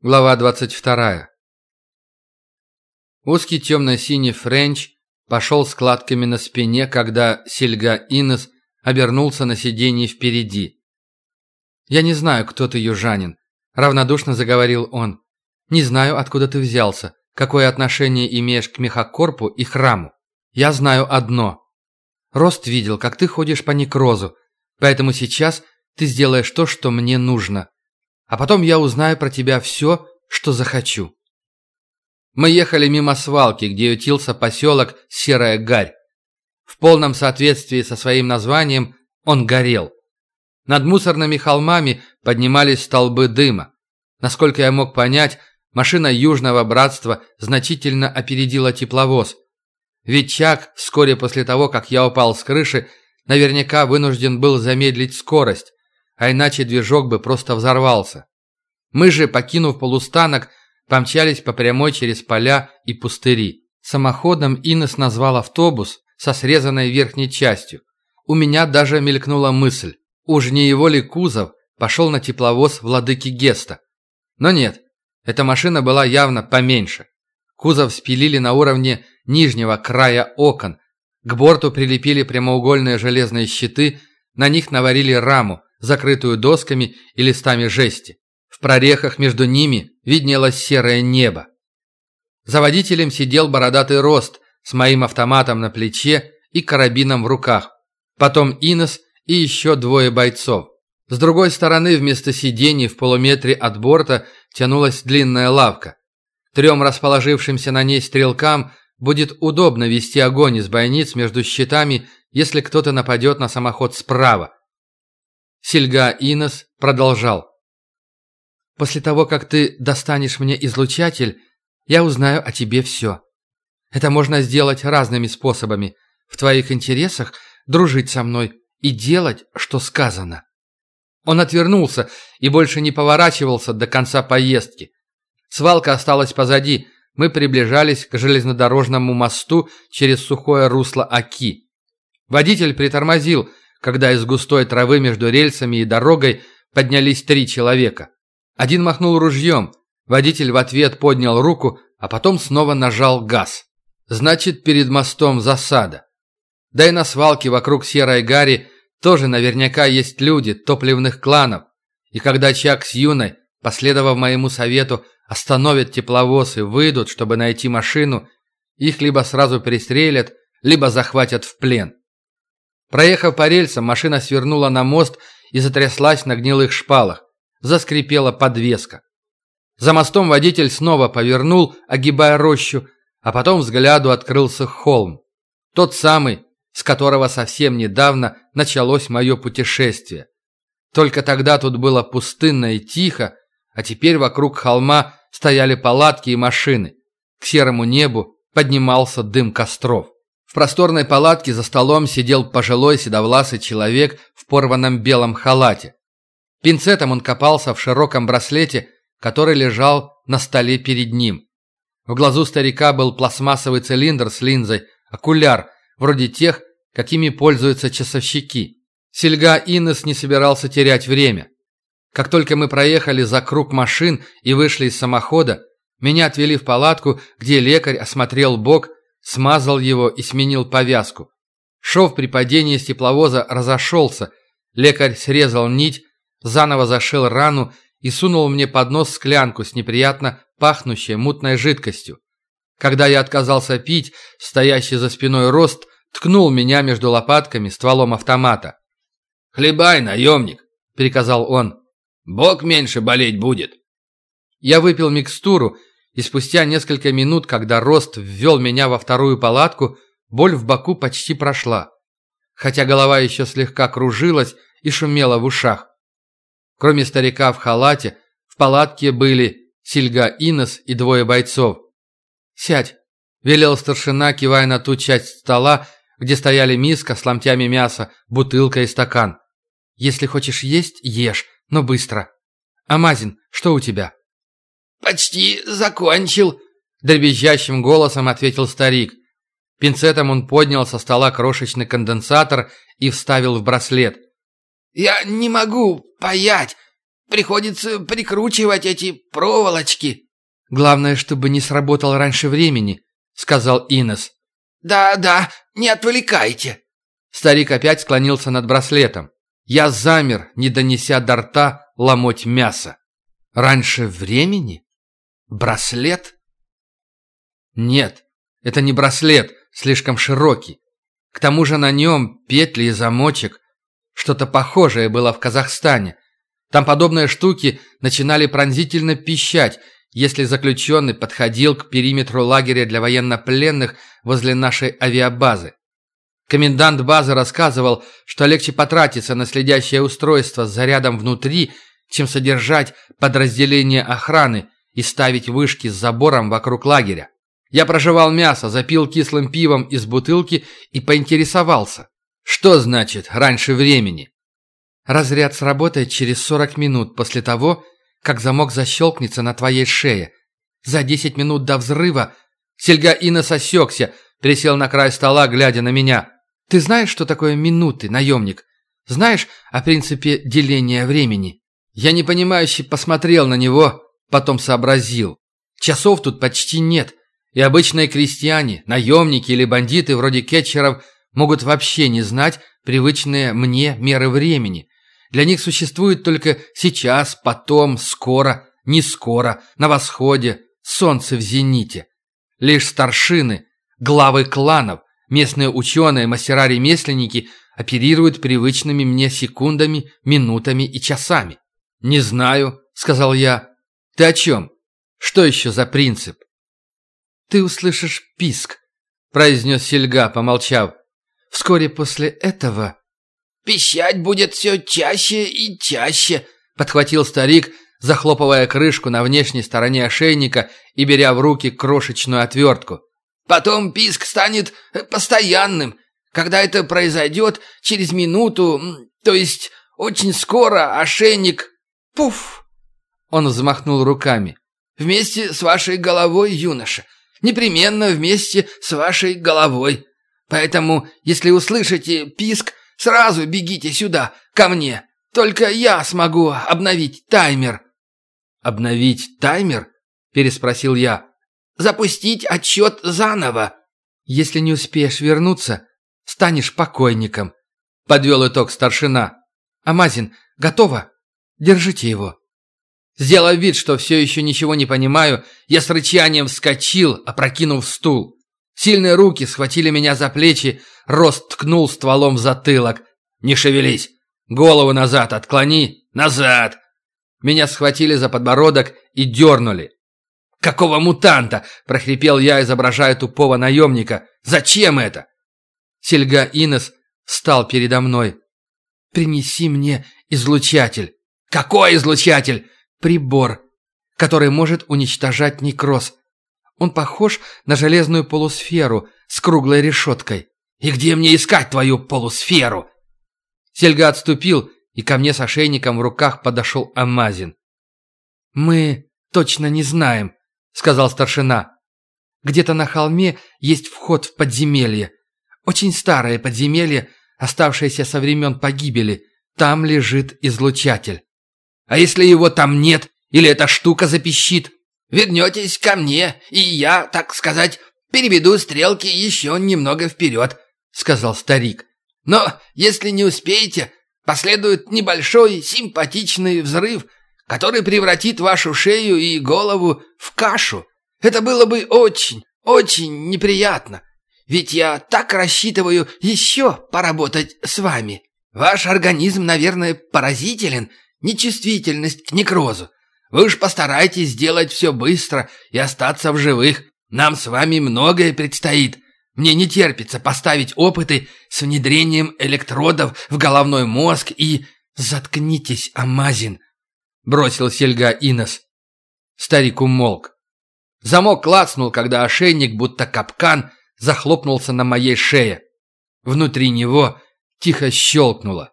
Глава 22. Узкий темно-синий френч пошел складками на спине, когда Сильга Инес обернулся на сиденье впереди. «Я не знаю, кто ты, южанин», — равнодушно заговорил он. «Не знаю, откуда ты взялся, какое отношение имеешь к мехакорпу и храму. Я знаю одно. Рост видел, как ты ходишь по некрозу, поэтому сейчас ты сделаешь то, что мне нужно. А потом я узнаю про тебя все, что захочу. Мы ехали мимо свалки, где ютился поселок Серая Гарь. В полном соответствии со своим названием он горел. Над мусорными холмами поднимались столбы дыма. Насколько я мог понять, машина Южного Братства значительно опередила тепловоз. Ведь Чак вскоре после того, как я упал с крыши, наверняка вынужден был замедлить скорость а иначе движок бы просто взорвался. Мы же, покинув полустанок, помчались по прямой через поля и пустыри. Самоходом Инес назвал автобус со срезанной верхней частью. У меня даже мелькнула мысль, уж не его ли кузов пошел на тепловоз владыки Геста. Но нет, эта машина была явно поменьше. Кузов спилили на уровне нижнего края окон. К борту прилепили прямоугольные железные щиты, на них наварили раму, закрытую досками и листами жести. В прорехах между ними виднелось серое небо. За водителем сидел бородатый рост с моим автоматом на плече и карабином в руках. Потом Инес и еще двое бойцов. С другой стороны, вместо сидений в полуметре от борта тянулась длинная лавка. Трем расположившимся на ней стрелкам будет удобно вести огонь из бойниц между щитами, если кто-то нападет на самоход справа. Сильга Инос продолжал. «После того, как ты достанешь мне излучатель, я узнаю о тебе все. Это можно сделать разными способами. В твоих интересах дружить со мной и делать, что сказано». Он отвернулся и больше не поворачивался до конца поездки. Свалка осталась позади. Мы приближались к железнодорожному мосту через сухое русло Аки. Водитель притормозил, когда из густой травы между рельсами и дорогой поднялись три человека. Один махнул ружьем, водитель в ответ поднял руку, а потом снова нажал газ. Значит, перед мостом засада. Да и на свалке вокруг Серой Гарри тоже наверняка есть люди топливных кланов. И когда Чак с Юной, последовав моему совету, остановят тепловоз и выйдут, чтобы найти машину, их либо сразу перестрелят, либо захватят в плен. Проехав по рельсам, машина свернула на мост и затряслась на гнилых шпалах. Заскрипела подвеска. За мостом водитель снова повернул, огибая рощу, а потом взгляду открылся холм. Тот самый, с которого совсем недавно началось мое путешествие. Только тогда тут было пустынно и тихо, а теперь вокруг холма стояли палатки и машины. К серому небу поднимался дым костров. Просторной палатке за столом сидел пожилой седовласый человек в порванном белом халате. Пинцетом он копался в широком браслете, который лежал на столе перед ним. В глазу старика был пластмассовый цилиндр с линзой, окуляр, вроде тех, какими пользуются часовщики. Сельга Иннес не собирался терять время. Как только мы проехали за круг машин и вышли из самохода, меня отвели в палатку, где лекарь осмотрел бок смазал его и сменил повязку. Шов при падении с тепловоза разошелся. Лекарь срезал нить, заново зашил рану и сунул мне под нос склянку с неприятно пахнущей мутной жидкостью. Когда я отказался пить, стоящий за спиной рост ткнул меня между лопатками стволом автомата. «Хлебай, наемник!» – приказал он. «Бог меньше болеть будет!» Я выпил микстуру и спустя несколько минут, когда Рост ввел меня во вторую палатку, боль в боку почти прошла, хотя голова еще слегка кружилась и шумела в ушах. Кроме старика в халате, в палатке были Сильга Инес и двое бойцов. «Сядь», – велел старшина, кивая на ту часть стола, где стояли миска с ломтями мяса, бутылка и стакан. «Если хочешь есть, ешь, но быстро. Амазин, что у тебя?» «Почти закончил», – дребезжащим голосом ответил старик. Пинцетом он поднял со стола крошечный конденсатор и вставил в браслет. «Я не могу паять. приходится прикручивать эти проволочки». «Главное, чтобы не сработал раньше времени», — сказал Инес. «Да, да, не отвлекайте». Старик опять склонился над браслетом. Я замер, не донеся до рта ломоть мяса. Раньше времени? Браслет? Нет, это не браслет, слишком широкий. К тому же на нем петли и замочек. Что-то похожее было в Казахстане. Там подобные штуки начинали пронзительно пищать, если заключенный подходил к периметру лагеря для военнопленных возле нашей авиабазы. Комендант базы рассказывал, что легче потратиться на следящее устройство с зарядом внутри, чем содержать подразделение охраны и ставить вышки с забором вокруг лагеря. Я прожевал мясо, запил кислым пивом из бутылки и поинтересовался. Что значит «раньше времени»? Разряд сработает через 40 минут после того, как замок защелкнется на твоей шее. За 10 минут до взрыва Сельга Инес осекся, присел на край стола, глядя на меня. Ты знаешь, что такое минуты, наемник? Знаешь о принципе деления времени? Я непонимающе посмотрел на него, потом сообразил. Часов тут почти нет, и обычные крестьяне, наемники или бандиты вроде кетчеров могут вообще не знать привычные мне меры времени. Для них существует только сейчас, потом, скоро, не скоро, на восходе, солнце в зените. Лишь старшины, главы кланов, Местные ученые, мастера-ремесленники оперируют привычными мне секундами, минутами и часами. «Не знаю», — сказал я. «Ты о чем? Что еще за принцип?» «Ты услышишь писк», — произнес Сельга, помолчав. «Вскоре после этого...» «Пищать будет все чаще и чаще», — подхватил старик, захлопывая крышку на внешней стороне ошейника и беря в руки крошечную отвертку. Потом писк станет постоянным. Когда это произойдет, через минуту, то есть очень скоро, ошейник... Пуф! Он взмахнул руками. Вместе с вашей головой, юноша. Непременно вместе с вашей головой. Поэтому, если услышите писк, сразу бегите сюда, ко мне. Только я смогу обновить таймер». «Обновить таймер?» – переспросил я. Запустить отчет заново. Если не успеешь вернуться, станешь покойником. Подвел итог старшина. Амазин, готово? Держите его. Сделав вид, что все еще ничего не понимаю, я с рычанием вскочил, опрокинув стул. Сильные руки схватили меня за плечи, рост ткнул стволом в затылок. «Не шевелись! Голову назад отклони! Назад!» Меня схватили за подбородок и дернули. «Какого мутанта?» – прохрипел я, изображая тупого наемника. «Зачем это?» Сельга Инес встал передо мной. «Принеси мне излучатель». «Какой излучатель?» «Прибор, который может уничтожать некроз. Он похож на железную полусферу с круглой решеткой». «И где мне искать твою полусферу?» Сельга отступил, и ко мне с ошейником в руках подошел Амазин. «Мы точно не знаем», сказал старшина. «Где-то на холме есть вход в подземелье. Очень старое подземелье, оставшееся со времен погибели. Там лежит излучатель. А если его там нет, или эта штука запищит? Вернетесь ко мне, и я, так сказать, переведу стрелки еще немного вперед», — сказал старик. «Но если не успеете, последует небольшой симпатичный взрыв — который превратит вашу шею и голову в кашу. Это было бы очень, очень неприятно. Ведь я так рассчитываю еще поработать с вами. Ваш организм, наверное, поразителен, нечувствительность к некрозу. Вы уж постарайтесь сделать все быстро и остаться в живых. Нам с вами многое предстоит. Мне не терпится поставить опыты с внедрением электродов в головной мозг и... Заткнитесь, Амазин бросил Сельга Инос. Старик умолк. Замок клацнул, когда ошейник, будто капкан, захлопнулся на моей шее. Внутри него тихо щелкнуло.